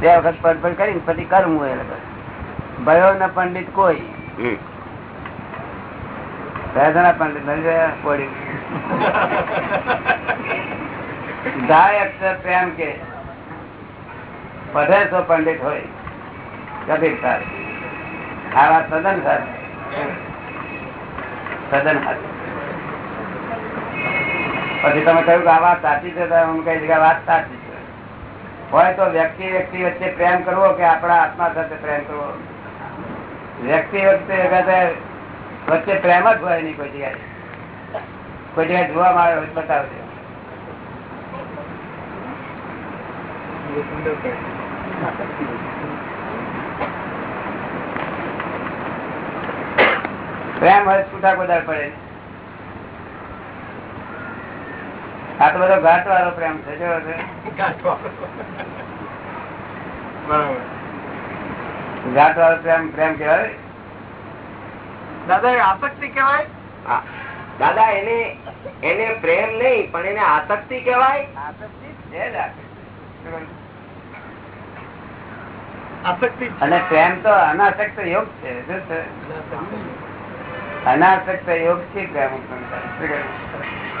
બે વખત પડપડ કરી પછી એ લોકો. ભયો ને પંડિત કોઈ. સાધના પંડિત પડી. ગાય અક્ષર પ્રેમ કે પઢે તો પંડિત હોય. કબીર સાહેબ આ વાત સદન સાહેબ સદન સાહેબ પછી તમે કહ્યું કે આ વાત સાચી છે હું કહી કે વાત સાચી હોય તો વ્યક્તિ વ્યક્તિ વચ્ચે પ્રેમ કરવો કે આપણા આત્મા સાથે પ્રેમ કરવો? વ્યક્તિ વખતે વચ્ચે પ્રેમ જ હોય નહીં કોઈ જગ્યાએ. કોઈ જગ્યાએ જોવા મારે બતાવજો. પ્રેમ હોય છૂટા કોદાર પડે. આ તો બધો ઘાટ વાળો પ્રેમ છે જો ઘાટ વાળો પ્રેમ પ્રેમ કેવાય દાદા આસક્તિ કેવાય દાદા એને એને પ્રેમ નહીં પણ એને આસક્તિ કેવાય આસક્તિ અને પ્રેમ તો અનાસક્ત યોગ છે અનાસક્ત યોગ. થી પ્રેમ ઉત્પન્ન થાય?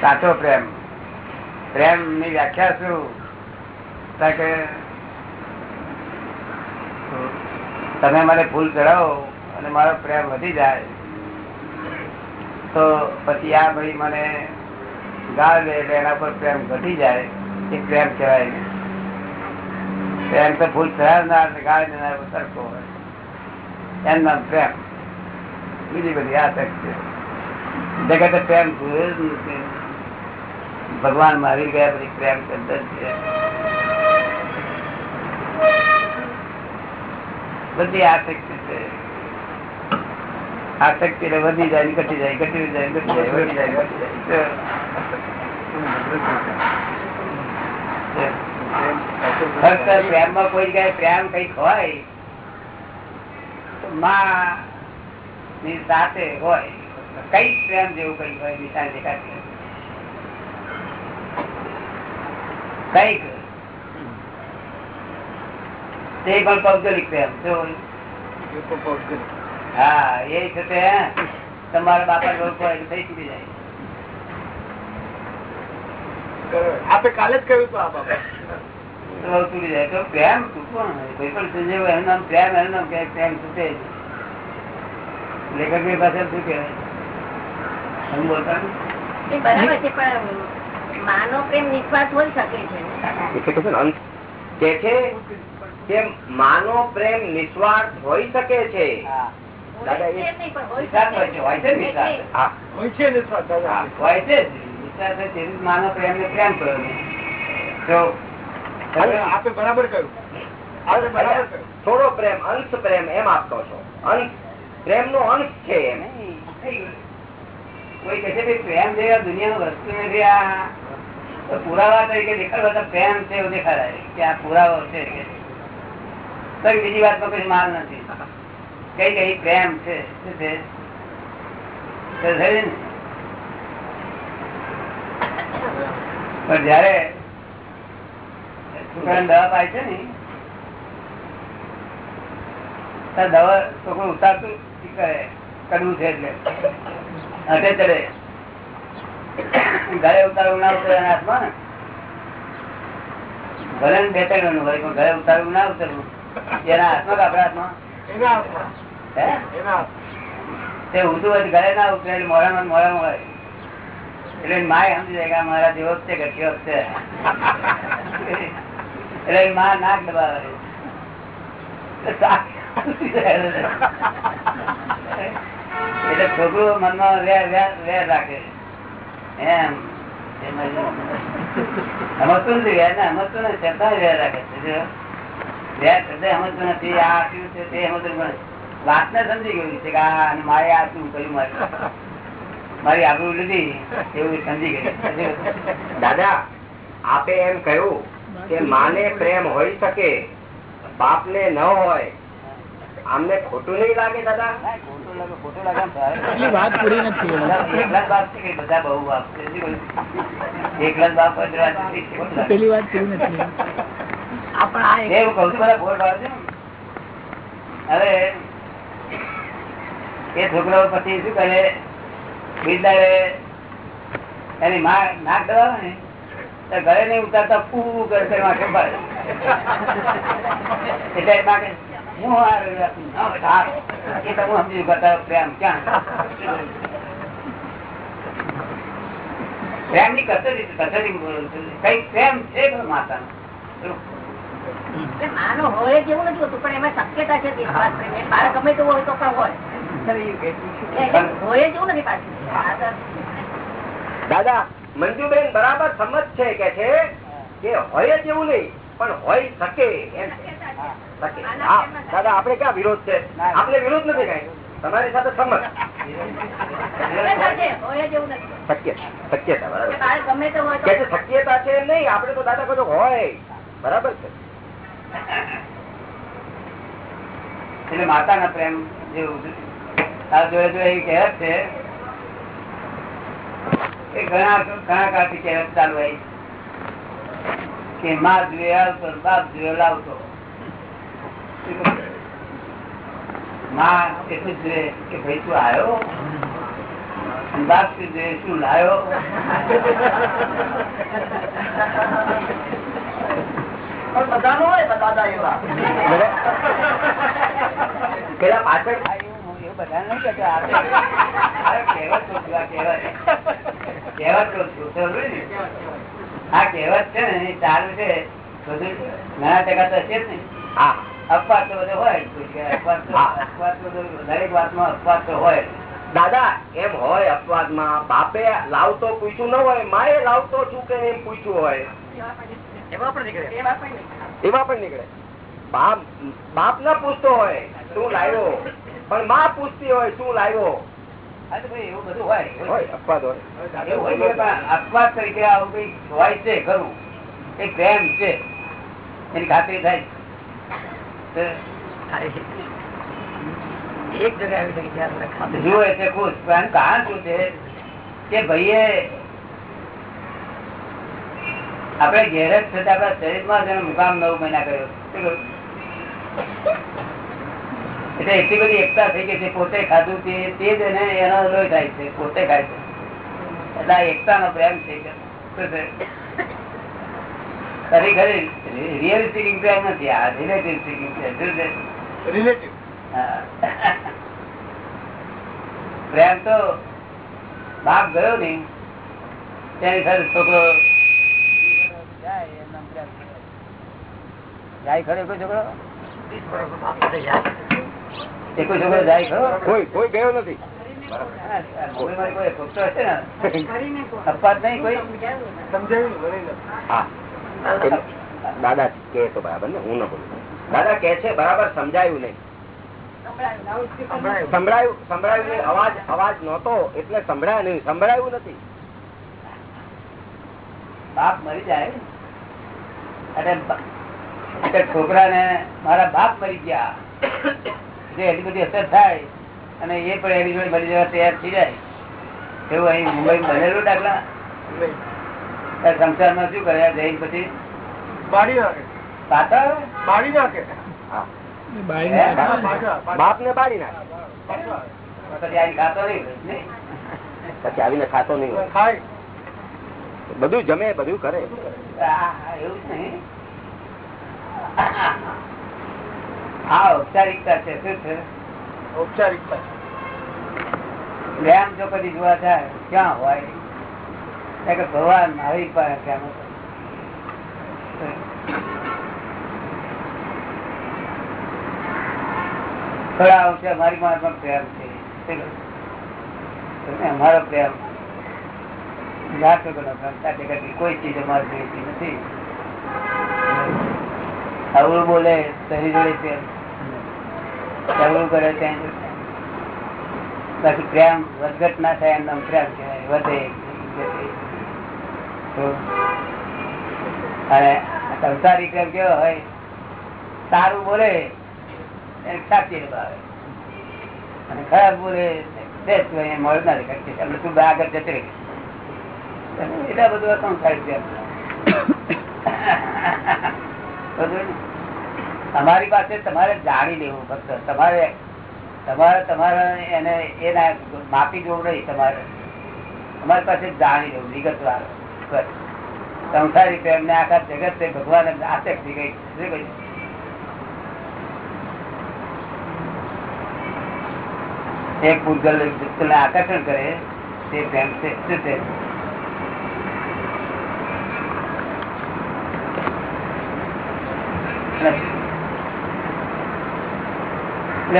સાચો પ્રેમ. પ્રેમની વ્યાખ્યા શું? કે તમે મને ફૂલ ચડાવો અને મારો પ્રેમ વધી જાય, તો પછી આ ભાઈ મને ગાળ દે એટલે એના પર પ્રેમ ઘટી જાય. એ પ્રેમ કહેવાય નહીં પ્રેમ તો ફૂલ ચડાવનાર ગાળ દેનાર સરખો હોય. એમ નામ પ્રેમ. બીજી બધી આ શક્તિ. જગત પ્રેમ જ નથી. ભગવાન મારી ગયા પછી પ્રેમ શબ્દ બધી આસક્તિ છે. આસક્તિ એટલે વધી જાય ઘટી જાય ઘટી જાય ઘટી જાય, વધી જાય ફક્ત પ્રેમમાં કોઈ જગ્યાએ પ્રેમ કંઈક હોય, તો માં ની સાથે હોય. કઈ પ્રેમ જેવું કઈ હોય, નિશાન દેખાતી હોય. કંઈક તે પણ પૌગોલિક પ્રેમ હા એ છે તે તમારા બાપા લોકો થઈ શીખી જાય. આપે કાલે જ કહ્યું હતું આ બાપા તૂટી જાય. તો પ્રેમ કોઈ પણ સંજોગ એનું નામ પ્રેમ એનું નામ કે પ્રેમ તૂટે લેખકની પાસે શું કહેવાય? હું બોલતા? બરાબર છે પણ માનો પ્રેમ નિસ્વાર્થ હોઈ શકે છે. કે માનો પ્રેમ નિસ્વાર્થ હોઈ શકે પ્રેમ ને પ્રેમ આપે બરાબર કહ્યું. થોડો પ્રેમ અંશ પ્રેમ એમ આપતો છો. અંશ પ્રેમ નો અંશ છે એમ. થઈ ગયું. કોઈ કહે છે કે પ્રેમ જેવા દુનિયા વસ્તુ નથી આ. પુરાવા તરીકે દેખાડવા પ્રેમ છે એવું દેખાડાય કે આ પુરાવો છે કઈ બીજી વાતમાં કોઈ માલ નથી. કઈ કઈ પ્રેમ છે? પણ જયારે છોકરાને દવા પાય છે ને દવા છોકરું ઉતારતું કરે કરવું છે એટલે. હાથે ઘરે ઉતારવું ના ઉતરે એના હાથમાં ને? ભલે ને હોય પણ ઘરે ઉતારવું ના ઉતરવું. એના હાથમાં કે આપણા હાથમાં. તે ઊંધું હોય ઘરે ના ઉતરે એટલે મોડામાં મોડામાં હોય. એટલે માય સમજી જાય કે મારા જેવો છે જ છે. એટલે માં નાક દબાવે. એટલે છોકરું મનમાં વેર વેર છે રાખે. વાત ને સમજી ગયું છે કે મારે આ શું કર્યું મારે? મારી આબરૂ લીધી, એવું સમજી ગયું. દાદા, આપે એમ કહ્યું કે માને પ્રેમ હોઈ શકે બાપ ન હોય આમને ખોટું નહીં લાગે દાદા? ખોટું લાગે, ખોટું લાગે એમ થાય. એટલી વાત પૂરી નથી એકલા બાપ છે બધા બહુ બાપ છે? એકલા બાપ જ વાત નથી, ખોટું લાગે. પેલી વાત પૂરી નથી પણ આ એક- એવું કઉ છું બધા ફોડ છે હવે એ છોકરો પછી શું કરે? બિરદાએ એની માં નાક કરાવે ને તો ગળે નહીં ઉતારતા પૂરું કરે કરે એટલે હું આ રહ્યો છું. ના બેટા, આ. એ તો હું સમજી પ્રેમ ક્યાં પ્રેમની કસોટી કસોટી કઈ પ્રેમ છે માતા માનો હોય જ નથી હોતું પણ એમાં શક્યતા છે નિસ્વાર્થ પ્રેમ. એ બાળક ગમે તેવું હોય તો પણ હોય. હોય જ નથી પાછું. દાદા મંજુબેન બરાબર સમજ છે કે છે કે હોય જ એવું નહીં પણ હોય શકે એમ. દાદા આપડે ક્યાં વિરોધ છે? આપડે વિરોધ નથી કઈ. તમારી સાથે સમજ શક્યતા છે, નહીં આપણે તો દાદા કહો હોય. બરાબર છે. એટલે માતાના પ્રેમ જેવું જોડે જોડે એ કહેવત છે કે ઘણા ઘણા કાળથી કહેવત ચાલુ હોય કે માં જોઈએ આવતો બાપ જોઈએ લાવતો. માં એટલું જોઈએ કે ભાઈ તું આવ્યો અને જોઈએ શું લાયો પણ બધા નો હોય દાદા એવા પેલા પાછળ આ નહીં કહેતો. કહેવત કહું છું, કહેવત. ને? આ કહેવત છે ને એ ચાલુ છે બધું ઘણા ટકા તો છે જ ને હા અપવાદ તો બધો હોય. અપવાદ. અપવાદ દરેક વાતમાં અપવાદ તો હોય દાદા એમ હોય અપવાદમાં બાપે લાવતો પૂછ્યું ન હોય માએ લાવતો છું કે એમ પૂછ્યું હોય? એમાં પણ નીકળે. એમાં પણ નીકળે. બાપ બાપ ના પૂછતો હોય શું લાવ્યો? પણ માં પૂછતી હોય શું લાવ્યો? હા ભાઈ એવું બધું હોય. હોય અપવાદ અપવાદ તરીકે આવું કઈ હોય છે ખરું. એ પ્રેમ છે. એની ખાતરી થાય એક આપણે ઘેર જ થતા આપણા શરીરમાં જેનો મુકામ નવ મહિના કર્યો. એટલે એટલી બધી એકતા થઈ ગઈ છે, પોતે ખાધું છે તે જ એને એનો લોહી થાય છે, પોતે ખાય છે. એટલે આ એકતાનો પ્રેમ છે? શું છે ખરી ખરી રિયલ સ્પીકિંગ પ્રેમ નથી આ રિલેટિવ સ્પીકિંગ છે શું છે? રિલેટિવ પ્રેમ તો બાપ ગયો ને તેની ખરે છોકરો જાય ખરો કોઈ છોકરો? એ કોઈ છોકરો જાય ખરો? કોઈ કોઈ ગયો નથી. હા, કોઈ ખોટો હશે ને? કરીને નહીં કોઈ? સમજાયું દાદા કે તો બરાબર ને હું ના બોલું. દાદા કે છે બરાબર સમજાયું નહીં. સંભળાયું. સંભળાયું. સંભળાયું નહીં. અવાજ અવાજ નહોતો એટલે સંભળાય નહીં. સંભળાયું નથી. બાપ મરી જાય. અને છોકરાને મારા બાપ મરી ગયા. જે એટલી બધી અસર થાય અને એ પણ એની જોડે મરી જવા તૈયાર થઈ જાય. એવું અહીં મુંબઈ બનેલું દાખલા સંસારમાં શું કર્યા જઈ પછી બાળી નાખે. પાછા બાળી નાખે. બાપ ને બાળી. નાખે. પછી આઈને ખાતો નહીં નહીં? પછી આવીને ખાતો નહીં બધું જમે બધું કરે. એવું નહીં. હા ઔપચારિકતા છે. શું છે? ઔપચારિકતા પ્રેમ જો કદી જોવા જાય ક્યાં હોય? ભગવાન આવી હતો. થોડા અંશે અમારી માં પણ પ્રેમ છે. કોઈ ચીજ અમારી નથી. અવળું બોલે તેની જોડે પ્રેમ કરે ત્યાં બાકી પ્રેમ વધઘટ ના થાય, એમ નામ પ્રેમ કહેવાય. વધે. અને સંસારી પ્રેમ કેવો હોય? સારું બોલે એને સાચી ભાવે. અને ખરાબ બોલે બેસ મળે ના દેખાય એટલે તું આગળ જતી બધું? અમારી પાસે તમારે જાણી લેવું ફક્ત. તમારે તમારે તમારે એને, એના માપી જોવું નહીં તમારે. અમારી પાસે જાણી લેવું, વિગતવાર. સંસારી પ્રેમને આખા જગત ભગવાન આસક્તિ ગઈ. શું? એક પૂતગલ ને આકર્ષણ કરે, તે પ્રેમ છે. છે?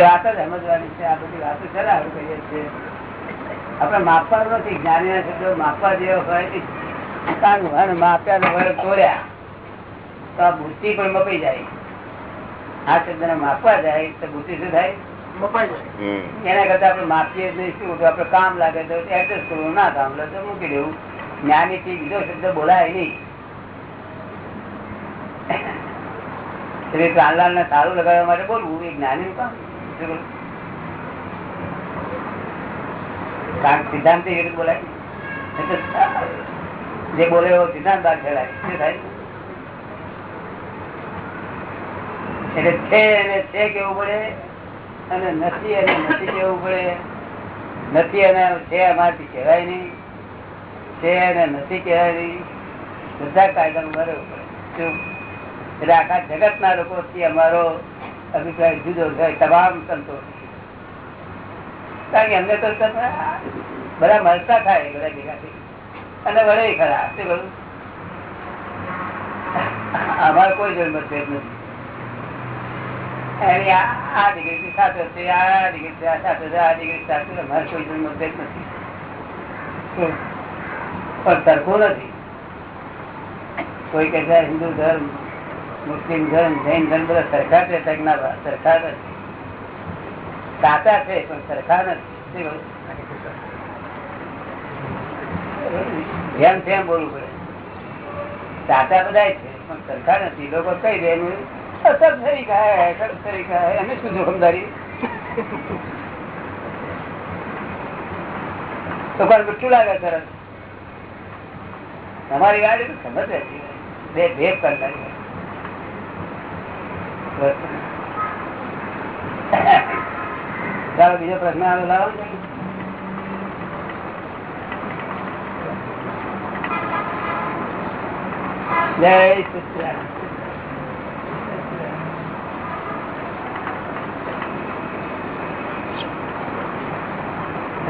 વાત જ સમજવાની છે. આ બધી વાતો ચલા આવું કહીએ છીએ. આપણે માપવાનું નથી જ્ઞાની ના શબ્દો માપવા જેવો હોય. કાંઈ અને માપ્યા ને તોડ્યા. તો આ બુદ્ધિ પણ મપાઈ જાય. આ શબ્દ માપવા જાય તો બુદ્ધિ શું થાય? એના કરતા આપણે માપીએ નહીં શું? તો કામ લાગે તો એડજસ્ટ કરવું ના કામ લે તો મૂકી દેવું. જ્ઞાની થી બીજો શબ્દ બોલાય નહીં. પ્રાણલાલ ને સારું લગાડવા માટે બોલવું એ જ્ઞાની નું કામ? કારણ કે સિદ્ધાંતિક બોલાય જે બોલે એવો સિદ્ધાંત ભાગ ફેલાય શું થાય? એટલે છે અને છે કેવું પડે? અને નથી અને નથી કેવું પડે? નથી અને છે અમારથી કહેવાય નહીં. છે અને નથી કહેવાય નહીં. બધા કાયદાનું બરાબર પડે. એટલે આખા જગત ના લોકો અમારો અભિપ્રાય જુદો થાય, તમામ સંતોષ. કારણ કે અમને તો બધા મળતા થાય, બધા ભેગા અને વળે ખરા શું કહ્યું અમારે કોઈ જોઈ મતભેદ નથી. આ ડિગ્રી છે હિન્દુ ધર્મ, મુસ્લિમ ધર્મ, જૈન ધર્મ, બધા સરખા છે સરખા નથી. સાચા છે, પણ સરખા નથી. છે એમ બોલવું પડે. સાચા બધા છે, પણ સરખા નથી. લોકો કઈ દે અસર થઈ અસર થઈ એને શું જોખમદારી પણ મીઠું લાગે સરસ તમારી ગાડી સમજ હતી. બે ભેગ કરતા બીજો પ્રશ્ન આવે, લાવો. જય સચિદાનંદ.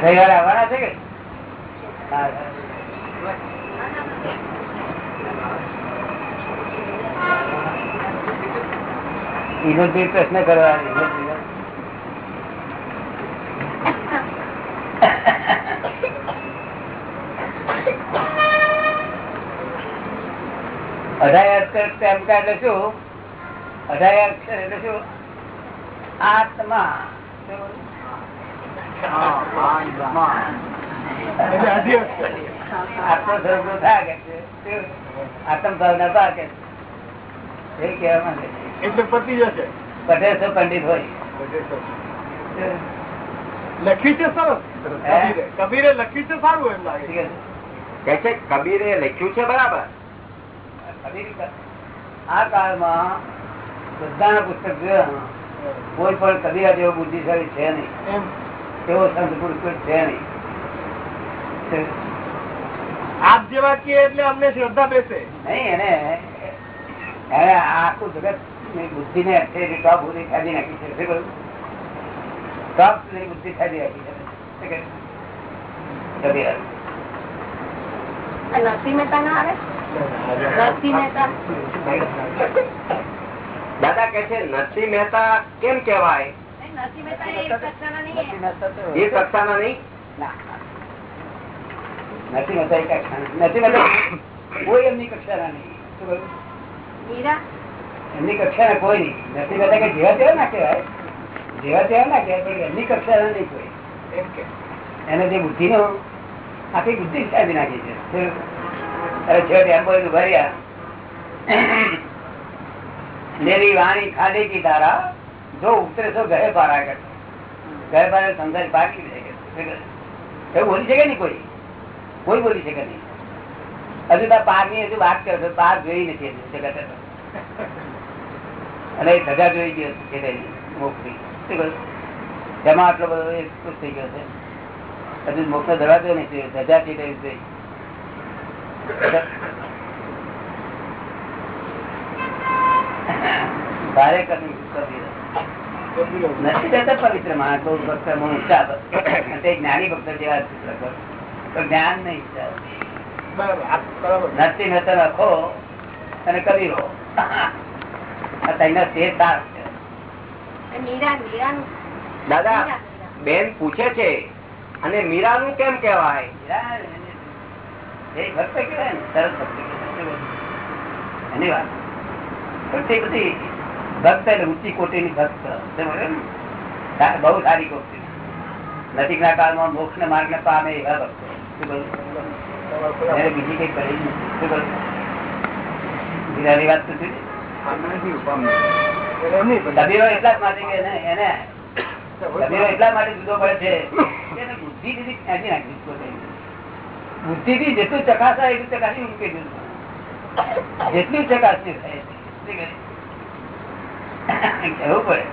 રવિવારે આવવાના છે કે હા. પ્રશ્ન કરવાની હિંમતભાઈ. અઢાર અક્ષર તેમ કા એટલે શું? અઢાર અક્ષર એટલે શું? આત્મા. ભાવના એ કહેવા માંગે એટલે પતી જશે. પંડિત હોય? લખ્યું છે સરસ. કબીરે. કબીરે લખ્યું છે સારું એમ લાગે. છે કે કબીરે લખ્યું છે બરાબર. અમેરિકા આ કાળમાં બધાના પુસ્તક જોયા કોઈ પણ કબીરા જેવો બુદ્ધિશાળી છે નહીં. તેવો સંત પુરુષ કોઈ છે નહીં. આપ જેવા કે એટલે અમને શ્રદ્ધા બેસે. નહીં એને એને આખું જગતની બુદ્ધિ ને ટોપ બુદ્ધિ ખાધી નાખી છે. શું કહ્યું? ટોપની બુદ્ધિ ખાધી નાખી છે? નરસિંહ મહેતા ના આવે? દાદા કે છે નરસિંહ મહેતા કેમ કેવાય નરસિંહ મહેતા એ કક્ષાના નહીં નથી નડતા તો- એ ના. નથી મતા એ કક્ષા નથી મતા કોઈ એમની કક્ષાના નહીં. એમની કક્ષાના કોઈ નહીં. નથી મતા કે જેવા તેવા ના કહેવાય. જેવા તેવા ના કહેવાય પણ એમની કક્ષાના નહીં કોઈ. એમ કે. એને જે બુદ્ધિ નો આખી બુદ્ધિ સાધી નાખી છે? અરે ભર્યા. જો ઉતરે તો ઘરે પારા હજુ તો પારની હજુ વાત કરો પાર જોઈ નથી હજુ અને એ સજા જોઈ ગયો છે શું તેમાં આટલો બધો ખુશ થઈ ગયો છે. હજુ મોકલો, દરવાજો નથી સજા થઈ ગઈ. ભારે. નથી રહેતા પવિત્ર માણસ બહુ ભક્ત ઊંચા જ્ઞાની ભક્ત જેવા. પણ જ્ઞાન નહીં નથી નતર રખો અને મીરા દાદા બેન પૂછે છે અને મીરા નું કેમ કેવાય એ ભક્ત કહેવાય ને સરસ ભક્તિ. એની વાત. ભક્તિ બધી ભક્ત એટલે ઊંચી કોટીની ભક્ત સમજો ને? સા- બહુ સારી કોટી. નજીકના કાળમાં મોક્ષ ને માર્ગ ને પામે એવા ભક્તો. બીજી કઈ કરી વાત તો એટલા જ માટે કે એને- એટલા માટે જુદો પડે છે બુદ્ધિ થી ખેંચી નાખી. બુદ્ધિ થી જેટલું ચકાસાય એટલું ચકાસી મૂકી દીધું. જેટલું ચકાસી થાય કેવું પડે.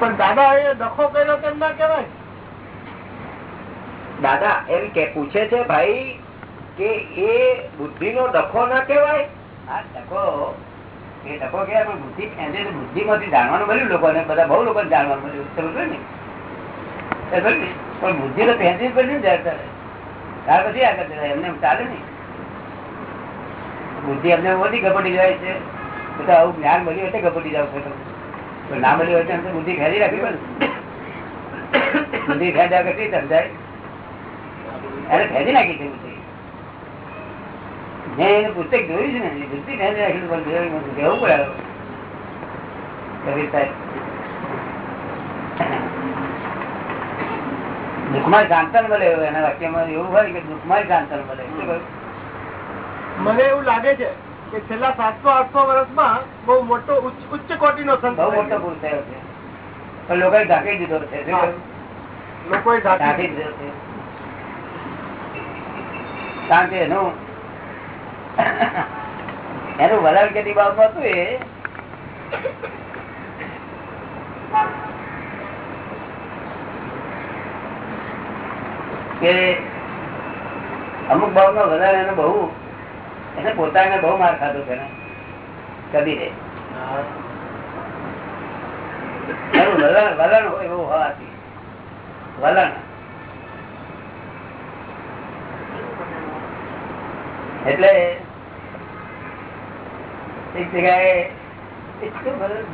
પણ દાદા એ ડખો કર્યો કેમ ના કેવાય દાદા એમ કે પૂછે છે ભાઈ કે એ બુદ્ધિ નો ડખો ના કેવાય આ ટકો એ ડખો કેવાય પણ બુદ્ધિ ખેંચે બુદ્ધિ માંથી જાણવાનું મળ્યું લોકોને બધા બહુ લોકોને જાણવાનું મળ્યું. સમજો ને? પણ બુદ્ધિ તો ખેંચી જ પડી ને ત્યારે. ત્યારે. પછી આગળ ચલાય એમને ચાલે નહીં. બુદ્ધિ અમને ઓછી ગપટી જાય છે. તો આવું જ્ઞાન મળ્યું એટલે ગપટી જાવ છો તમે. ના મળ્યું હોય તો બુદ્ધિ ખેરી રાખવી પડે. બુદ્ધિ ખેંચ્યા કરતી સમજાય. એને ખેરી નાખી છે બુદ્ધિ. મેં એને પુસ્તક જોયું છે ને બુદ્ધિ ખેરી રાખી પણ જોયું. કહેવું પડે કવિ સાહેબ દુઃખમાં શાંતન મળે એના વાક્યમાં એવું હોય કે દુઃખમાં શાંતન મળે. મને એવું લાગે છે કે છેલ્લા સાતસો આઠસો વર્ષમાં બહુ મોટો ઉચ્ચ ઉચ્ચ કોટીનો સંત બહુ મોટો. પુરુષ થયો છે. પણ લોકોએ ઢાંકી દીધો છે. લોકોએ ઢાંકી ઢાંકી દીધો છે. કારણ કે એનું એનું વલણ કેટલી બાબતમાં હતું એ કે અમુક ભાવ નો વધારે એનો બહુ, એને પોતાને બહુ માર ખાતો છે ને કદી રે વલણ હોય એવું હોવાથી. વલણ. એટલે એક જગ્યાએ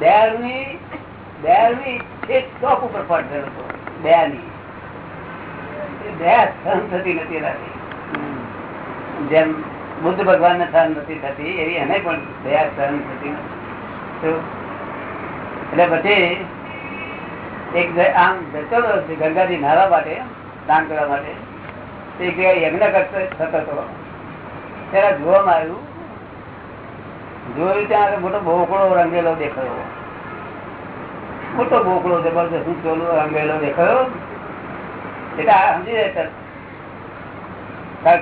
દયાળની, દયાળુની એક ચોક ઉપર પડેલો હતો, દયાની. જેમ બુદ્ધ ભગવાન ને સહન નથી થતી, એવી એને પણ દયા સહન થતી એટલે પછી એક આમ જતો ગંગાજી નાવા માટે, સ્નાન કરવા માટે યજ્ઞ કરતો થતો હતો. ત્યારે જોવામાં આવ્યું, જોયું ત્યાં મોટો બોકડો રંગેલો દેખાયો. મોટો બોકડો જબરદસ્ત ચોલો રંગેલો દેખાયો એટલે આ સમજી જાય તરત. કારણ કે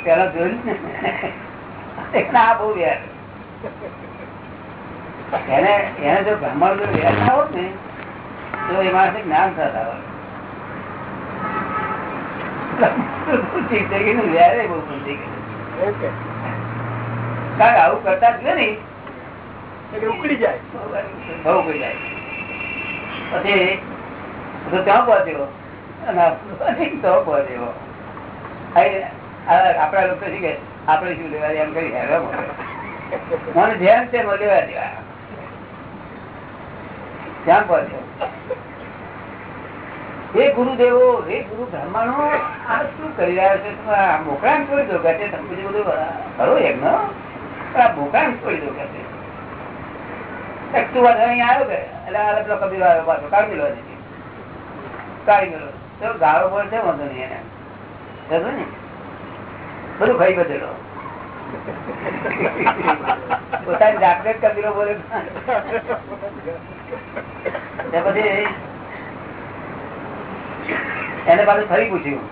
પેલા જોયું ને? આ બહુ વ્યાજ એને એને જો બ્રાહ્મણ જો વ્યાજ ના હોત ને તો એ માણસ જ્ઞાન થતા હોય. આવું કરતા જ ને ઉકળી જાય. કોઈ જાય. પછી ત્યાં પહોંચ્યો. અને પછી તો પહોંચ્યો અહીં આ લોકો શું કે આપણે શું લેવા એમ કરી મને ધ્યાન છે? લેવા દેવા ક્યાં પહોંચ્યો હે ગુરુદેવો હે ગુરુ બ્રાહ્મણો આ શું કરી રહ્યા છે? તમે આ મોકળાને છોડી દો કે તમે બધું પણ આ મોકળાને છોડી દો કે છે? એક તું વાત અહીં આવ્યો કે? એટલે આ પેલો કબીર આવ્યો પાછો. કાઢી લો કાઢી મેળવો તો ગાળો છે, વાંધો નહીં એને. સમજો ને? બધું ખાઈ બધેલો પોતાની જાતે જ કબીરો બોલે એને પાછું ફરી પૂછ્યું.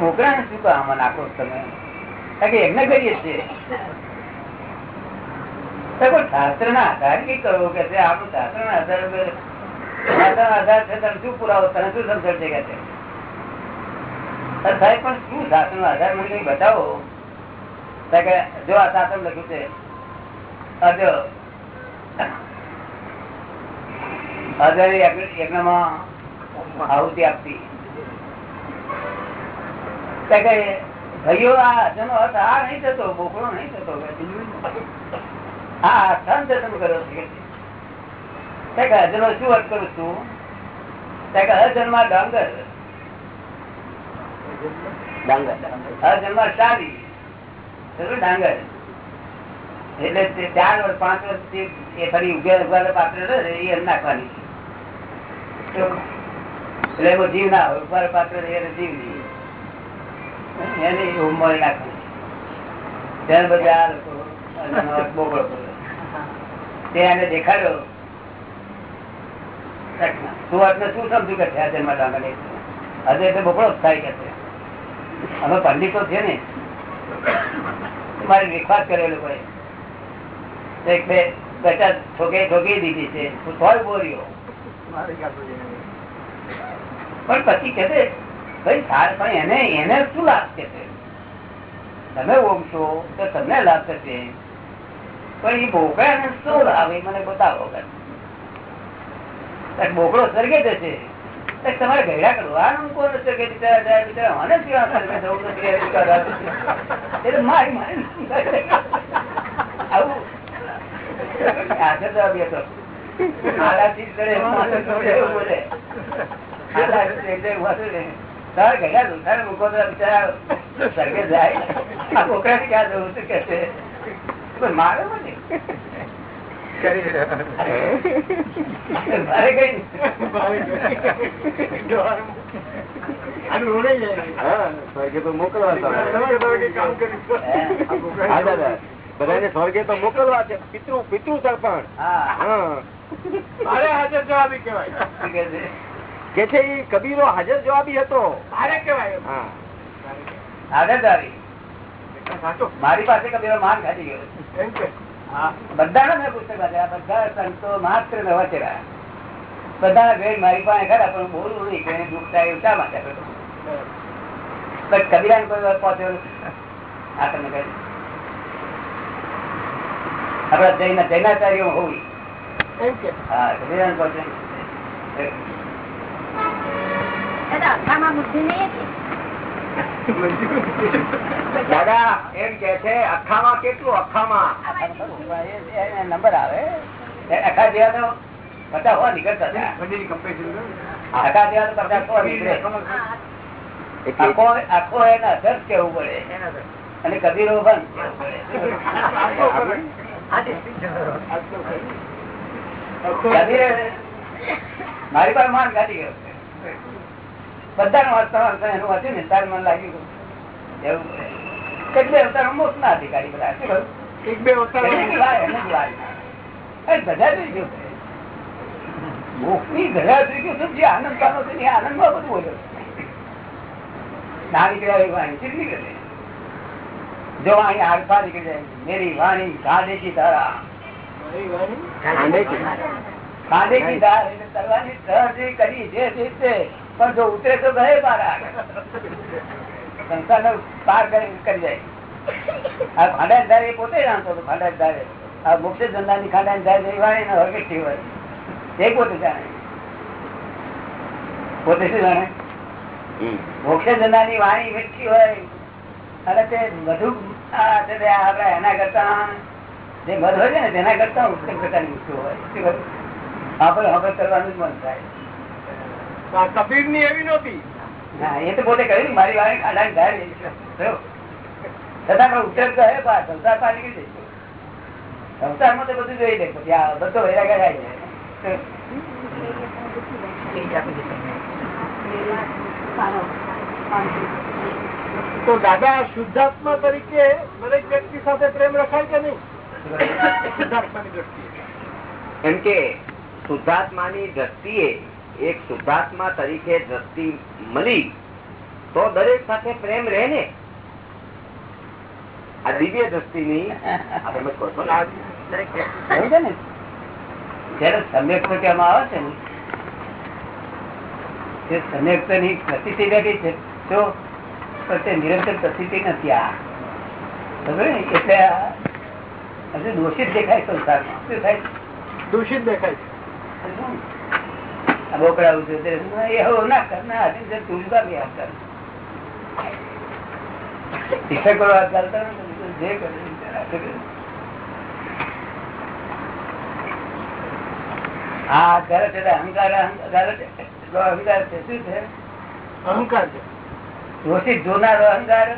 મોકળા ને શું કામ નાખો તમે? કારણ કે એમને કરીએ છીએ. શાસ્ત્ર ના આધારે કઈ કરવો કે આપણું શાસ્ત્ર ના આધાર આધાર છે તને આ આહુતિ આપતી. ભાઈઓ, આ અજનો અર્થ આ નહીં થતો, બોકડો નહીં થતો હા સંત કર્યો છો કે શું અર્થ કરું છું? ડાંગર. ડાંગર અજન્મા ડાંગર. એટલે ચાર વર્ષ પાંચ વર્ષ એ ફરી ઉગે ઉગાડે પાત્ર એ એમ નાખવાની એટલે એમાં જીવ ના હોય ઉગાડે પાત્ર એને જીવ નહીં. એને ઉમર નાખવાની ત્યારે બધા આ લોકો અજન્મા તે એને દેખાડ્યો. તું અર્થને શું સમજુ કે થયા જન્મ ડાંગર હજુ એટલે બોકડો થાય કે છે. અમે પંડિતો છે ને. મારી વિખવાદ કરેલો કોઈ એક બે પચાસ ઠોકે ઠોકી દીધી છે. હું થોડ બોલ્યો. પણ પછી કે છે ભાઈ સાર પણ એને એને શું લાભ કે છે? તમે ઓમશો તો તમને લાભ થશે. પણ એ બોકડા ને શું લાભ? એ મને બતાવો કે બોકડો સર્ગે જશે. તમારે ગયડા કરવાનું કોણ સર્ગે મારી મારી આવું. આજે તો હતો. મારે બધાને સ્વર્ગે તો મોકલવા છે પિતૃ પિતૃ તર્પણ હાજર જવાબી કેવાય કે છે? એ કબીરો હાજર જવાબી હતો મારે હા આગળ મારી પાસે કબીરો માન ખાધી ગયો બધાને મેં પુસ્તક વાંચ્યા બધા સંતો માત્ર નવા ચેરા બધાના મારી પાસે ખરા પણ બોલવું નહીં કે દુઃખ થાય એવું શા માટે? કબીરાને કોઈ વાર પહોંચ્યો આ તમને કહે. આપડા જૈન જૈનાચાર્ય હોવી. હા કબીરાને પહોંચે. દાદા અખામાં બુદ્ધિ નહીં હતી? દાદા એમ કે છે અખામાં કેટલું? અખામાં. નંબર આવે. એ જેવા તો પચાસ હોવા નીકળતા હતા. જેવા તો પચાસ હોવા નીકળે. આખો આખો એને અસર કેવું પડે. અને કદી બંધ મારી પાસે માન કાઢી ગયો. બધા વાંચતા વાંચતા એનું વાંચ્યું ને તાર મન લાગ્યું એવું એટલે અવતાર મોક્ષ ના અધિકારી બધા. એક બે અવતાર એને જ વાર, એને જ વાર. એ ગધા જોઈ ગયું. મોક્ષની ગધા જોઈ ગયું. જે આનંદ પાનો છે એ આનંદમાં બધું બોલ્યો. ના નીકળ્યા એવી વાણી છે, નીકળે. જો અહીં આલ્ફા નીકળી જાય મેરી વાણી કાંધે કી ધારા કાંદે કાંધે કી ધાર એટલે તરવાની તર કરી જે છે તે. પણ જો ઉતરે તો ગયે બાર સંસારને પાર કરી જાય. આ ખાંડા ધારે એ પોતે જાણતો હતો ખાંડા ધારે. આ મોક્ષ ધંધાની ખાંડા ધારે વાણી ને હરકત હોય. એ પોતે જાણે. પોતે શું જાણે? હમ. ધંધા ની વાણી મીઠી હોય અને તે વધુ તે આપડે એના કરતા જે મધ હોય ને તેના કરતા ઉત્તમ પ્રકારની મીઠું હોય? આપડે હવે કરવાનું જ મન થાય. કબીરની એવી નહોતી. એ તો પોતે કહ્યું મારી વાળી ધારે થયો. છતાં પણ ઉત્તર તો હે બા સંસાર પાર નીકળી સંસારમાં તો બધું જોઈ લે પછી આ બધો વૈરાગ જાય તો દાદા શુદ્ધાત્મા તરીકે દરેક વ્યક્તિ સાથે પ્રેમ રખાય કે નહીં? શુદ્ધાત્માની દ્રષ્ટિએ. એમ કે શુદ્ધાત્માની દ્રષ્ટિએ એક શુદ્ધાત્મા તરીકે દ્રષ્ટિ મળી તો દરેક સાથે પ્રેમ રહે ને? આ દિવ્ય છો ને, છે ને? જયારે સમ્યક કહેવામાં આવે છે ને? તે સમ્યકની પ્રતિતિ બેઠી છે તો તે નિરંતર પ્રતિતિ નથી આ? એટલે હજુ દોષિત દેખાય સંસારમાં. શું થાય? દૂષિત દેખાય છે. આ છું એવું ના કર ના હજી તું કા બી હાથ શિક્ષકો હાથ ચાલતા જે કરે હા કરે. છે અહંકાર અહંકાર છે. અહંકાર છે શું છે? અહંકાર છે. દોષિત જોનારો અહંકાર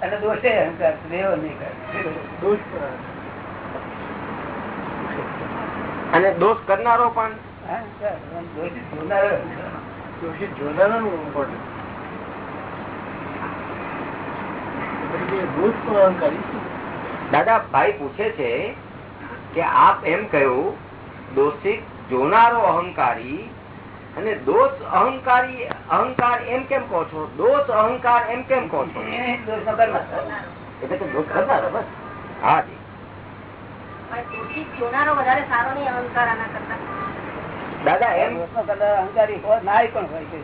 અને દોષે અહંકાર દેવો નહીં કરે. દોષ અને દોષ કરનારો પણ દાદા, ભાઈ પૂછે છે કે આપ એમ કહ્યું, દોષિત જોનારો અહંકારી અને દોષ અહંકારી, અહંકાર એમ કેમ કહો છો? દોષ અહંકાર એમ કેમ કહો છો? એટલે કે દોષ કરનારો બસ. હા જી. જોનારો વધારે સારો નહીં અહંકાર આના કરતા? દાદા એમ? અહંકારી હોય ના પણ હોય છે.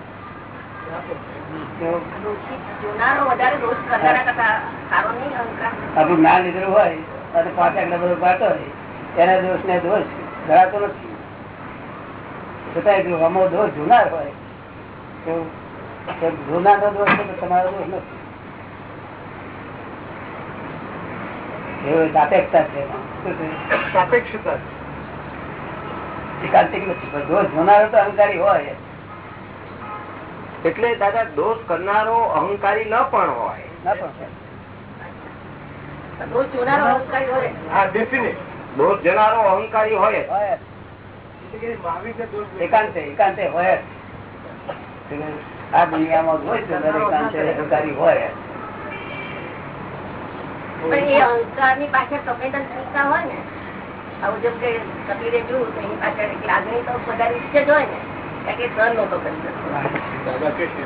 તો દોષિત જોનારો વધારે દોષ કરનારા કરતા સારો નહીં અહંકાર આપણું જ્ઞાન લીધેલું હોય અને પાંચ આંકડા બધું પાડતો હોય. એના દોષ ને દોષ ધરાતો નથી. છતાં જો અમો દોષ જોનાર હોય તો તો જોનારનો દોષ છે તમારો દોષ નથી. એવું સાપેક્ષતા છે છે? સાપેક્ષતા એકાંતિક નથી પણ દોષ જોનારો તો અહંકારી હોય. એટલે દાદા દોષ કરનારો અહંકારી ન પણ હોય. દોષ જનારો અહંકારી હોય. એકાંતે એકાંતે હોય. આ દુનિયામાં દોષ જોનાર એકાંતે અહંકારી હોય. પણ એ અહંકારની પાછળ સંવેદનશીલતા હોય ને. આવું જેમ કે કબીરે જોયું તો એની પાછળ એક લાગણી તો વધારે ઈચ્છે જ હોય ને કારણ કે સર કરી દાદા કે છે?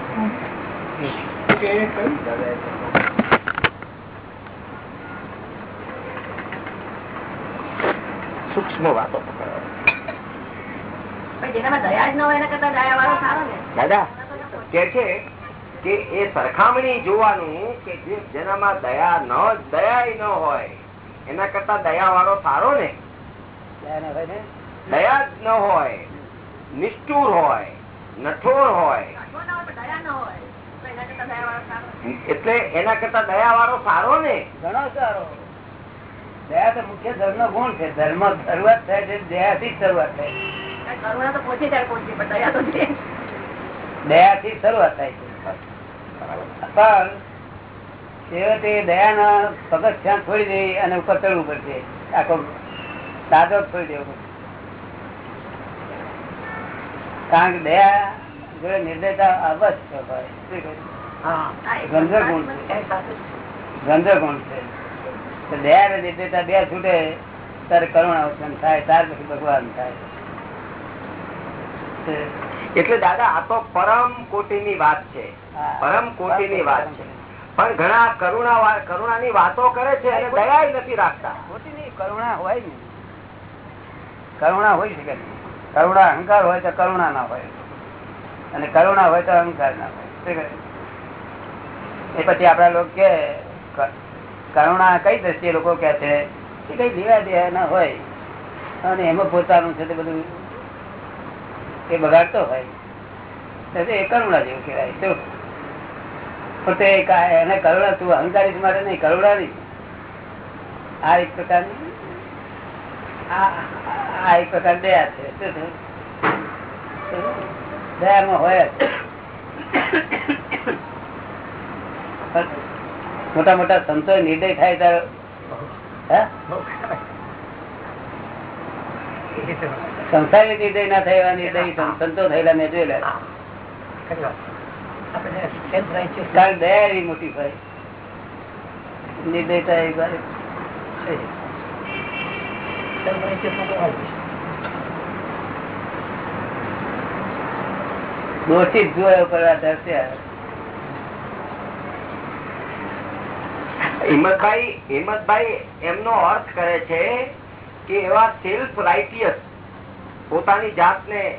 કે એ કહ્યું? દાદાએ તો. સૂક્ષ્મ વાતો પકડો. પણ જેનામાં દયા જ ન હોય એના કરતા દયા વાળો સારો ને. દાદા કે છે કે એ સરખામણી જોવાનું કે જે જેનામાં દયા ન દયા ન હોય એના કરતા દયા વાળો સારો ને? દયા જ ન હોય નિષ્ઠુર હોય નઠોર હોય. એટલે એના કરતા દયા વાળો સારો ને? ઘણો સારો. દયા તો મુખ્ય ધર્મ નો ગુણ છે. ધર્મ શરૂઆત થાય છે દયા થી શરૂઆત થાય દયા તો છે. દયાથી જ શરૂઆત થાય છે. પણ છેવટે દયાના પગથ ત્યાં છોડી દે અને ઉપર ચડવું પડશે. આખો દાદો છોડી દેવો કારણ કે દયા જોડે નિર્દયતા અવશ્ય છે. ગંધર છે. દયા અને નિર્દયતા બે છૂટે ત્યારે કરુણા ઉત્પન્ન થાય ત્યાર પછી ભગવાન થાય. એટલે દાદા આ તો પરમ કોટીની વાત છે. પરમ પરમ કોટીની વાત છે. પણ ઘણા કરુણા કરુણા ની વાતો કરે છે અને દયા નથી રાખતા. ખોટી ની કરુણા હોય ને કરુણા હોય શકે. કરુણા અહંકાર હોય તો કરુણા ના હોય. અને કરુણા હોય તો અહંકાર ના હોય. એ પછી આપડા લોકો કે કરુણા કઈ દ્રષ્ટિએ લોકો કે છે? કે કઈ દેવા દેવા ના હોય. અને એમાં પોતાનું છે તે બધું એ બગાડતો હોય. એ કરુણા જેવું કહેવાય. પોતે તે કા- એને કરુણા તું અહંકારી માટે નહીં કરુણા નહીં આ એક પ્રકારની આ એક પ્રકાર દયા છે શું છે હોય મોટા મોટા સંતો નિર્દય થાય ત્યારે? સંસારી નિર્દય ના થયેલા નિર્દય સંતો થયેલા મેં જોયેલા કારણ દયા એવી મોટી ભાઈ નિર્દયતા છે. દોષિત જોયો કરવા આધાર હિંમતભાઈ હિંમતભાઈ, એમનો અર્થ કરે છે કે એવા સેલ્ફ રાઇટિયસ પોતાની જાતને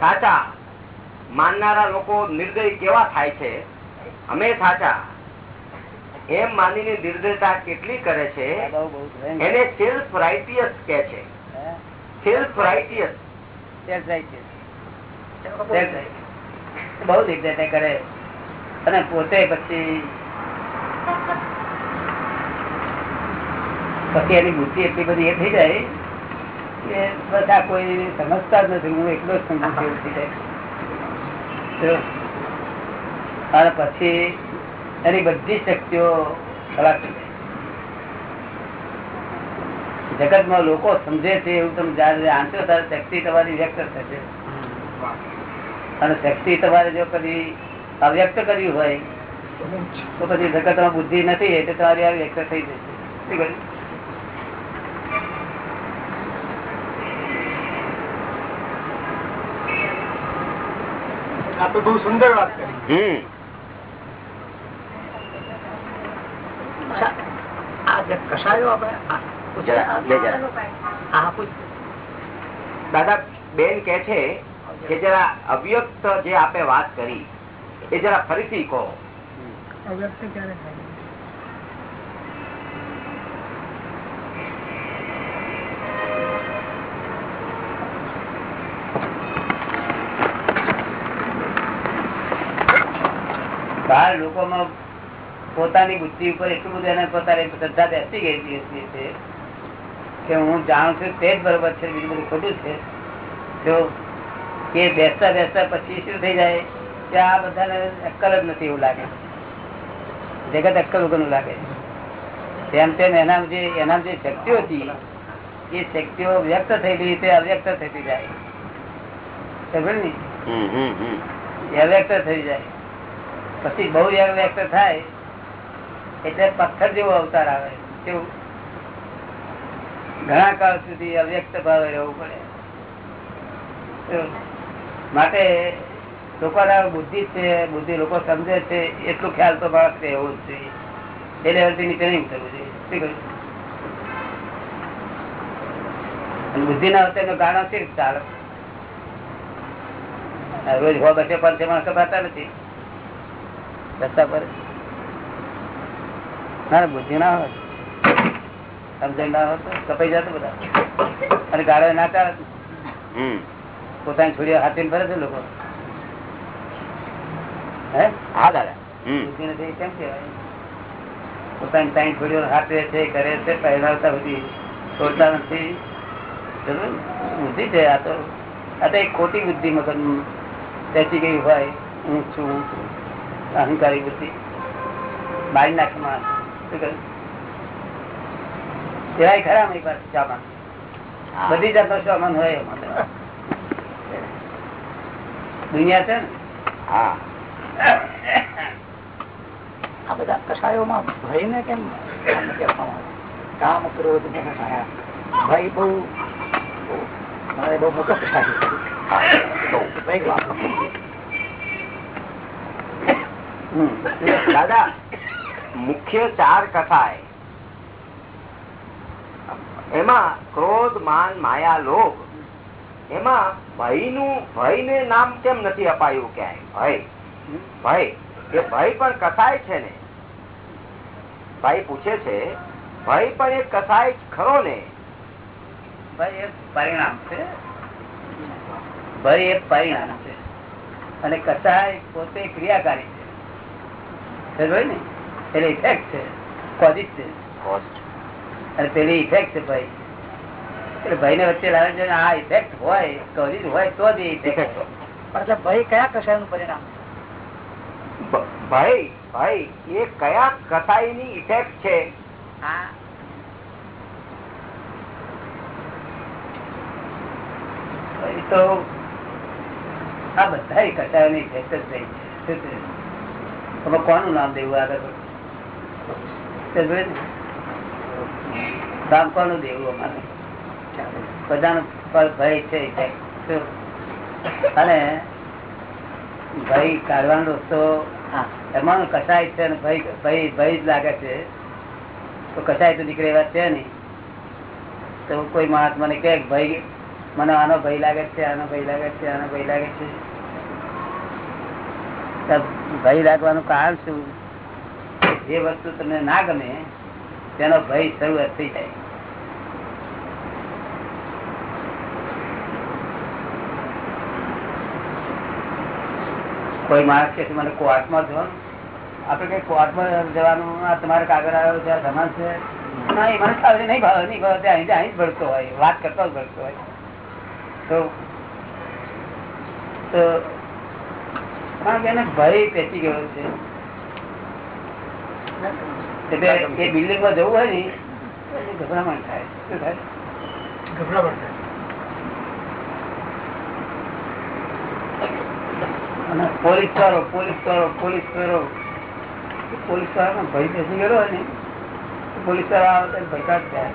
સાચા માનનારા લોકો નિર્દય કેવા થાય છે? અમે સાચા. એમ માનીને નિર્દયતા કેટલી કરે છે? એને સેલ્ફ રાઇટિયસ કે છે? Self righteous. બહુ દિગ્ગજ કરે. અને પોતે પછી પછી એની બુદ્ધિ એટલી બધી એ થઈ જાય કે બસ આ કોઈ સમજતા જ નથી. હું એકલો જ સમજુ છું પછી એની બધી શક્તિઓ ખલાસ થઈ જાય. લોકો સમજે છે એવું તમે જયારે આંચો ત્યારે શક્તિ તમારી વ્યક્ત થશે. અને શક્તિ તમારે જો કદી અવ્યક્ત કર્યું હોય તો પછી જગતમાં બુદ્ધિ નથી એટલે તમારી આ વ્યક્ત થઈ જશે. શું કહ્યું? આ તો બહુ સુંદર વાત કરી. હમ. આ જે કસાયો આપણે? આ પૂછ. દાદા બેન કે છે કે જરા અવ્યક્ત જે આપે વાત કરી એ જરા ફરીથી કહો. બહાર લોકોમાં પોતાની બુદ્ધિ ઉપર એટલું બધું એને પોતાની શ્રદ્ધા બેસી ગઈ છે કે હું જાણું છું તે જ બરોબર છે બીજું બધું ખોટું છે. જો એ બેસતા બેસતા પછી શું થઈ જાય? કે આ બધાને અક્કલ જ નથી એવું લાગે. જગત અક્કલ વગરનું લાગે તેમ તેમ એના જે એના જે શક્તિઓ હતી એ શક્તિઓ વ્યક્ત થયેલી તે અવ્યક્ત થતી જાય. ખબર ને? એ અવ્યક્ત થઈ જાય. પછી બહુ વ્યક્ત થાય એટલે પથ્થર જેવો અવતાર આવે. કેવું ઘણા કાળ સુધી અવ્યક્ત ભાવે રહેવું પડે. માટે લોકોના બુદ્ધિ છે, બુદ્ધિ લોકો સમજે છે, એટલું ખ્યાલ તો માણસ રહેવો જ જોઈએ. એ નીચે નહીં ઉતરવું જોઈએ. બુદ્ધિ ના હોતે ગાણો છે ચાલે? રોજ હો બસે પણ માણસ કપાતા નથી. રસ્તા પર. ના બુદ્ધિ ના હોય. સમજણ ના હોય કપાઈ જતો બધા. અને ગાળો ના ચાલે પોતાની છોડીઓ હાથીને ફરે છે લોકો. હે? હા દાદા. બુદ્ધિ નથી કેમ કહેવાય? પોતાની ત્રણ છોડીઓ હાથે છે કરે છે પહેરાવતા બધી. છોડતા નથી. બુદ્ધિ છે આ તો. આ તો એક ખોટી બુદ્ધિ મગન બેસી ગઈ હોય. હું છું હું છું. અહંકારી બુદ્ધિ. મારી નાખી માણસ. એવાય ખરા મારી પાસે સામાન બધી જાતનો સામાન હોય દુનિયા છે ને? હા. આ બધા કસાયોમાં ભયને કેમ આમ કહેવામાં આવે? કામ ક્રોધ ને કસાયા. ભય બહુ મને બહુ મોટો કસાયો. દાદા મુખ્ય ચાર કથાય એમાં ક્રોધ, માન, માયા, લોભ. એમાં ભયનું ભય ને નામ કેમ નથી અપાયું ક્યાંય? ભય. ભય. એ ભય પણ કસાય છે ને? ભાઈ પૂછે છે, ભય પણ એ કસાય ખરો ને? ભય એ પરિણામ છે. ભય એ પરિણામ છે. અને કસાય પોતે ક્રિયાકારી છે. ને? એટલે ઇફેક્ટ છે. કોઝિસ છે. અને પેલી ઇફેક્ટ છે ભાઈ. એટલે ભાઈ ને વચ્ચે લાવે છે આ ઇફેક્ટ હોય કોઝિસ હોય તો જ ઇફેક્ટ એટલે ભાઈ કયા કસાયનું પરિણામ? ભાઈ ભય એ કયા કસાયની ઇફેક્ટ છે ભાઈ તો આ બધા કસાયો ની ઇફેક્ટ જ થઈ છે. તમે કોનું નામ દેવું આગળ? છે અને ભય કાઢવાનો રસ્તો એમાં કસાય છે ભય ભય જ લાગે છે. તો કસાય તો નીકળે એવા છે નહીં. તો કોઈ માણસ મને કે ભાઈ મને આનો ભય લાગે છે, આનો ભય લાગે છે, આનો ભય લાગે છે. ભય લાગવાનું કારણ શું? જે વસ્તુ તમને ના ગમે, તેનો ભય શરૂઆત થઈ જાય. કોઈ માણસ કે મને કોર્ટમાં જવાનું આપડે કઈ કોર્ટમાં જવાનું? તમારે કાગળ આવ્યો છે, આ સમાન છે? ના, એ મને કાગળ નહીં ભાવે નહીં ભાવે. અહીં અહીં જ ભરતો હોય, વાત કરતો જ ભરતો હોય. તો કારણ કે એને ભય પેચી ગયો છે. એટલે એ બિલ્ડિંગમાં જવું હોય ને ગભરામણ થાય. શું થાય? ગભરામણ થાય. અને પોલીસ વાળો પોલીસ વાળો પોલીસ વાળો પોલીસ વાળો ભય બેસી ગયેલો હોય ને પોલીસવાળા આવે તો ભયકાટ થાય.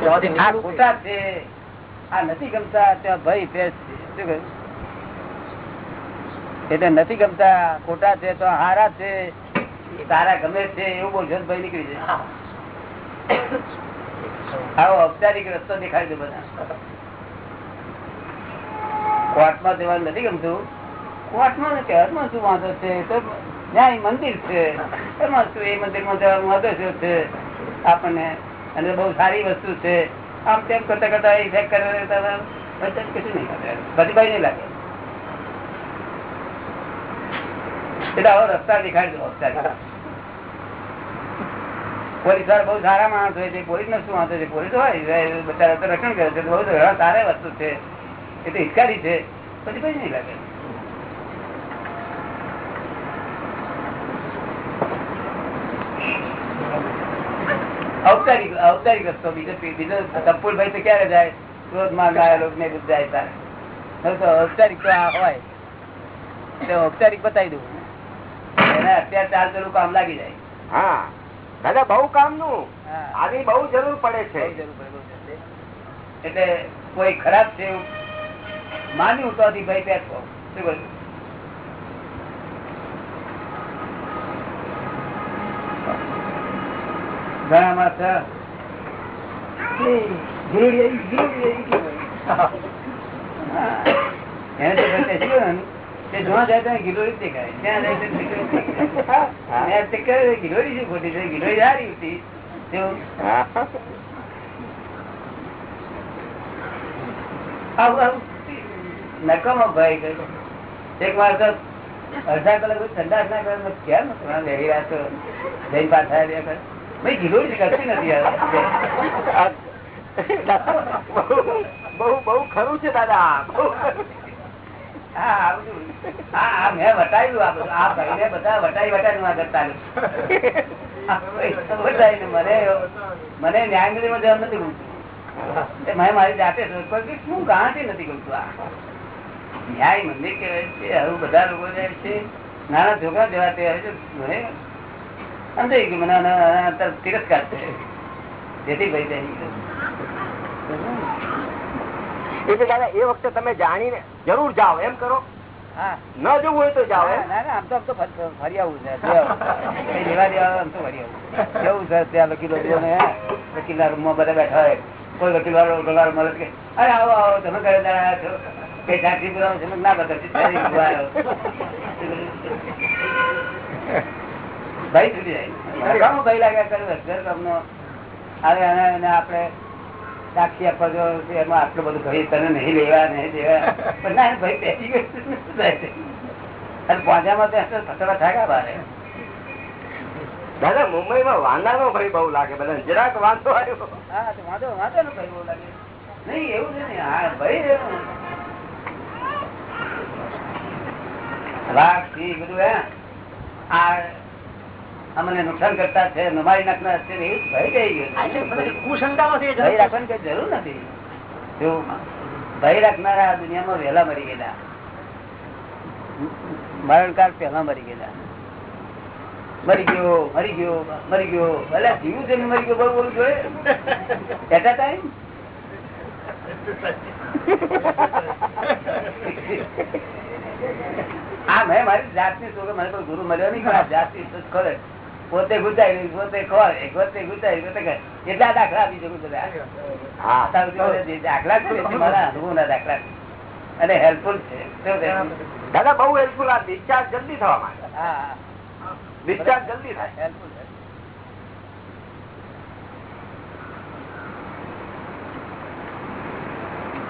તેમાંથી ખોટા છે. આ નથી ગમતા ત્યાં ભય પેસ છે. શું કહ્યું? એટલે નથી ગમતા. ખોટા છે, તો હારા છે, તારા ગમે છે, એવું બોલશો ભાઈ નીકળી જાય. આવો ઔપચારિક રસ્તો દેખાડી બધા. કોર્ટમાં જવાનું નથી ગમતું? કોર્ટમાં નથી કોર્ટમાં શું વાંધો છે? તો ત્યાં મંદિર છે. એમાં શું એ મંદિરમાં જવાનું વાંધો શું છે? આપણને. અને બહુ સારી વસ્તુ છે. આમ તેમ કરતા કરતા ઇફેક્ટ કરે કશું નહીં કરે પ્રતિભાઈ નહીં લાગે. એટલે આવો રસ્તા દેખાડી દો પોલીસવાળા બહુ સારા માણસ હોય છે પોલીસ ને શું વાંધો છે? પોલીસ હોય બધા રક્ષણ કરે છે, બહુ સારા વસ્તુ છે. એ તો હિસ્કારી છે. પછી કઈ નહીં લાગે. ઔપચારિક ઔપચારિક રસ્તો, બીજો બીજો સંપૂર્ણભાઈ તો ક્યારે જાય? ક્રોધમાં ગાયા લોક ને જાય તારે ઔપચારિક તો આ હોય. ઔપચારિક બતાવી દઉં. એને અત્યારે ચાલ પેલું કામ લાગી જાય. હા. દાદા બહુ કામનું. હા. આની બહુ જરૂર પડે છે. એટલે કોઈ ખરાબ માન્યું તો ભાઈ બેઠો. શું કહ્યું? ઘણા. એને તો કહ્યું, નકામો કર્યો એક વાર તો અડધા કલાક ઠંડા ના કરે કેમ? તમે બેહી જઈને પાછા ભાઈ ગિલોડી કરતી નથી બહુ બહુ બહુ ખરું છે દાદા. હા હા મેં મને મને નથી ગુમતું. મેં મારી જાતે શું ગાંઠી નથી ગમતું આ? ન્યાય મંદિર કહેવાય છે આવું બધા લોકો જાય છે, નાના છોકરા જેવા તે છે, મને સમજાઈ ગયું મને તિરસ્કાર છે. જેથી ભાઈ જાય. એટલે દાદા એ વખતે તમે જાણીને જરૂર જાઓ એમ કરો. ન જવું હોય તો જાઓ આમ તો આમ તો ફરી આવું છે આવું. લેવા દેવા આમ તો ફરી આવું કેવું છે ત્યાં વકીલો ને વકીલના રૂમમાં બધા બેઠા હોય. કોઈ વકીલ વાળો ગવાર મળે કે અરે આવો આવો તમે કરે દાડા છો? કઈ સાક્ષી પુરાવો છે? ના રહો. ભાઈ છૂટી જાય. ભાઈ લાગ્યા કરે ઘર હવે એને એને આપણે સાક્ષી આપવા જો એમાં આટલું બધું ભાઈ તને નહીં લેવા નહીં દેવા. પણ ના ભાઈ બેસી ગયું પોંજામાં તો એમને થાકા બારે દાદા મુંબઈ માં વાંદા નો ભાઈ બહુ લાગે બધા જરાક વાંધો આવ્યો. હા તો વાંધો વાંધો ને ભાઈ બહુ લાગે. નહીં એવું છે ને હા ભાઈ રાગ વાઘ બધું હે. આ અમને નુકસાન કરતા છે નમારી નાખનાર છે એવું ભય થઈ ગયું. કુશંકામાંથી ભય રાખવાની કઈ જરૂર નથી. જો ભય રાખનારા આ દુનિયામાં વહેલા મરી ગયેલા. મરણકાળ પહેલા મરી ગયેલા. મરી ગયો મરી ગયો મરી ગયો. ભલે જીવું છે મરી ગયો બહુ બોલું જોઈએ એટ ટાઈમ આ મેં મારી જાતની શું મને કોઈ ગુરુ મળ્યો નહીં પણ આ જાતની કરે પોતે ગુચાઈ પોતે ખોરે પોતે ગુચાઈ પોતે કેટલા દાખલા આપી શકું બધા દાખલા છે મારા અનુભવના દાખલા છે. અને હેલ્પફુલ છે. દાદા બહુ હેલ્પફુલ આ ડિસ્ચાર્જ જલ્દી થવા માંગે ડિસ્ચાર્જ જલ્દી થાય. હેલ્પફુલ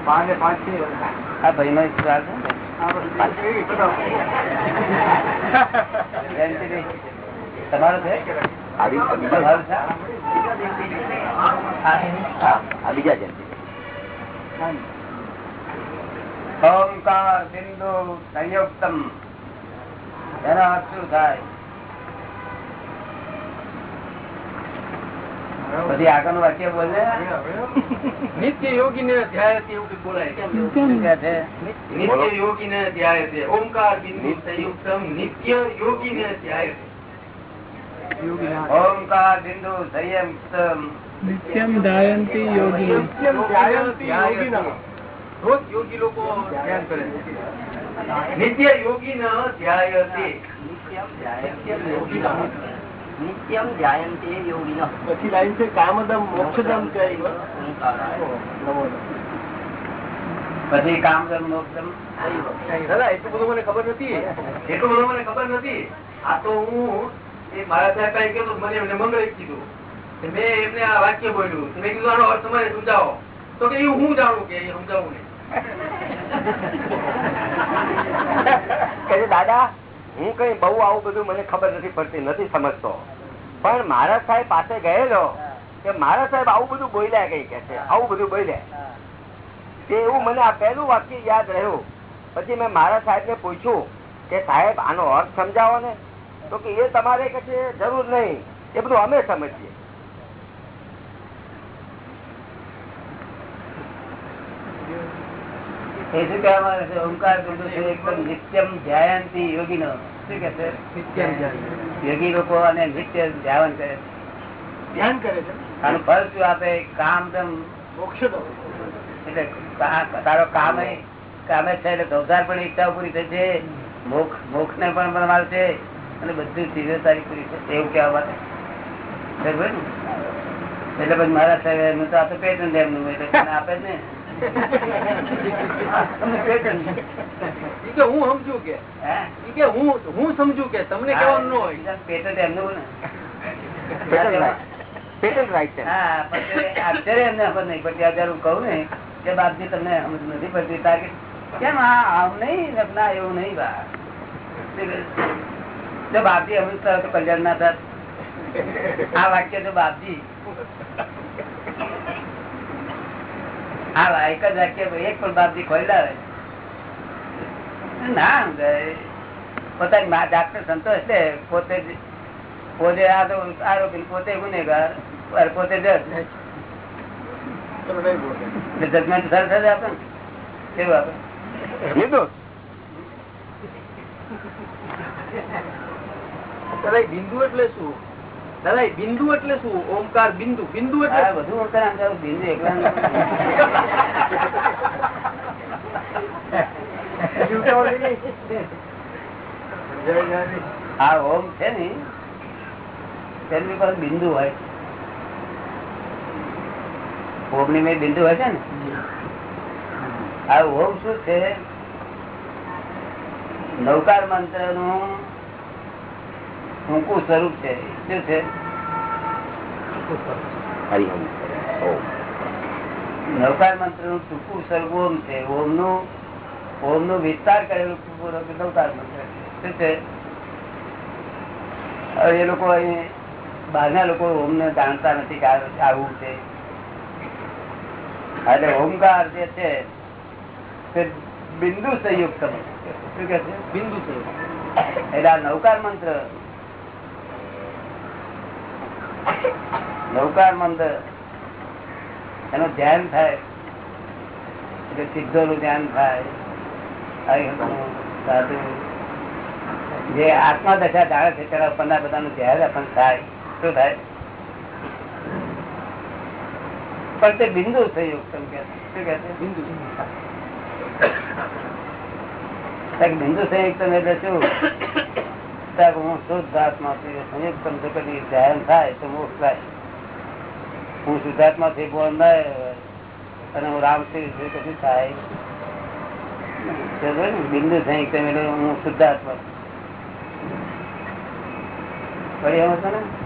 પાંચ ને પાંચ આ ભાઈ નો સવાલ છે ને? તમારો છે? બીજા જયંતિ ઓમકાર સિંધુ સંયુક્તમ. એના શું થાય? પછી આગળનું વાક્ય બોલે નિત્ય યોગી ને ધ્યાય એવું બોલાય છે? નિત્ય યોગી ને ધ્યાય ઓમકાર બિંદુ સંયુક્તમ નિત્ય યોગી ને ધ્યાય ઓમકાર બિંદુ સંયમ નિત્યમ દાયંતી યોગી. રોજ યોગી લોકો ધ્યાન કરે છે. નિત્ય યોગી ન ધ્યાય તે નિત્યમ ધ્યાયંતે યોગિન. પછી લાઈન છે કામદમ મોક્ષદમ પછી કામદમ મોક્ષમ દાદા એટલું બધું મને ખબર નથી. એટલું બધું મને ખબર નથી. આ તો હું દાદા, હું કઈ બહુ આવું બધું મને ખબર નથી પડતી, નથી સમજતો. પણ મારા સાહેબ પાસે ગયેલો કે મારા સાહેબ આવું બધું બોલ્યા કઈ કે છે? આવું બધું બોલ્યા. તે એવું મને આ પહેલું વાક્ય યાદ રહ્યું. પછી મેં મારા સાહેબ ને પૂછ્યું કે, સાહેબ, આનો અર્થ સમજાવો ને. તો કે એ તમારે કે છે જરૂર નહીં. એ બધું અમે સમજીએ. એ શું કહેવા માંગે છે ઓમકાર બિંદુ છે એકદમ નિત્યમ ધ્યાયંતી યોગી શું કે છે? યોગી લોકો અને નિત્ય ધ્યાન કરે છે. ધ્યાન કરે છે? આનું ફળ શું આપે? કામ દમ મોક્ષદમ એટલે તારો કામ કામે છે એટલે સંસાર પણ ઈચ્છાઓ પૂરી થશે છે. મોક્ષ મોક્ષ ને પણ છે અને બધી ચીજો તારી પૂરી છે. એવું કહેવા માટે. બરોબર એટલે પછી મારા સાહેબ એમનું તો આ તો પેટન્ટ એમનું. એટલે આપે ને? હું સમજુ કે. હે? ઈ કે હું હું સમજુ કે તમને કહેવાનું ન હોય. પેટન્ટ એમનું ને. પેટન્ટ રાઈટ રાઈટ છે. હા પછી અત્યારે એમને ખબર નહીં. પડતી અત્યારે હું કહું ને કે બાપજી તમને સમજ નથી પડતી. તાર કેમ આ આમ નહીં? ના એવું નહીં બા. જો બાપજી અમૃત કરે તો કલ્યાણ ના થાત આ વાક્ય તો બાપજી. હા, એક જ વાક્ય એક પણ બાપજી ખોલાવે ના, સમજાય. પોતાની ડાક્ટર સંતોષ લે પોતે પોતે આ તો આરોપી, પોતે ગુનેગાર પોતે જજ. જજમેન્ટ સરસ જ આપે ને. કેવું આપે? નિર્દોષ દાદા બિંદુ એટલે શું? દાદા બિંદુ એટલે શું? ઓમકાર બિંદુ. બિંદુ એટલે બધું ઉત્તર બિંદુ એકલા આ ઓમ છે ને તેની પર બિંદુ હોય. ઓમની મેં બિંદુ હોય છે ને? આ ઓમ શું છે? નૌકાર મંત્રનું ટૂંકું સ્વરૂપ છે. શું છે? નવકાર મંત્રનું ટૂંકું સ્વરૂપ ઓમ છે. ઓમનું ઓમનું વિસ્તાર કરેલું નવકાર મંત્ર છે. શું છે? હવે એ લોકો અહીં બહારના લોકો ઓમ ને જાણતા નથી આવું છે. એટલે ઓમકાર જે છે તે બિંદુ સંયુક્ત શું કે છે? બિંદુ સંયુક્ત. એટલે આ નવકાર મંત્ર નૌકાર મંત્ર એનું ધ્યાન થાય. એટલે સિદ્ધો નું ધ્યાન થાય. સાધુ. જે આત્મા દશા જાણે છે તેના ઉપરના બધાનું ધ્યાન આપણને થાય. શું થાય? પણ તે બિંદુ થયું તમે કે શું કે બિંદુ. બિંદુ સંયુક્ત એટલે શું? કે હું શુદ્ધ આત્મા છું સંયુક્ત જગતની ધ્યાન થાય તો મોક્ષ થાય. હું શુદ્ધાત્મા થી બોલ અને હું રામ છું કશું થાય? બિંદુ સંયુક્ત હું શુદ્ધાત્મા. ફરી એમ ને?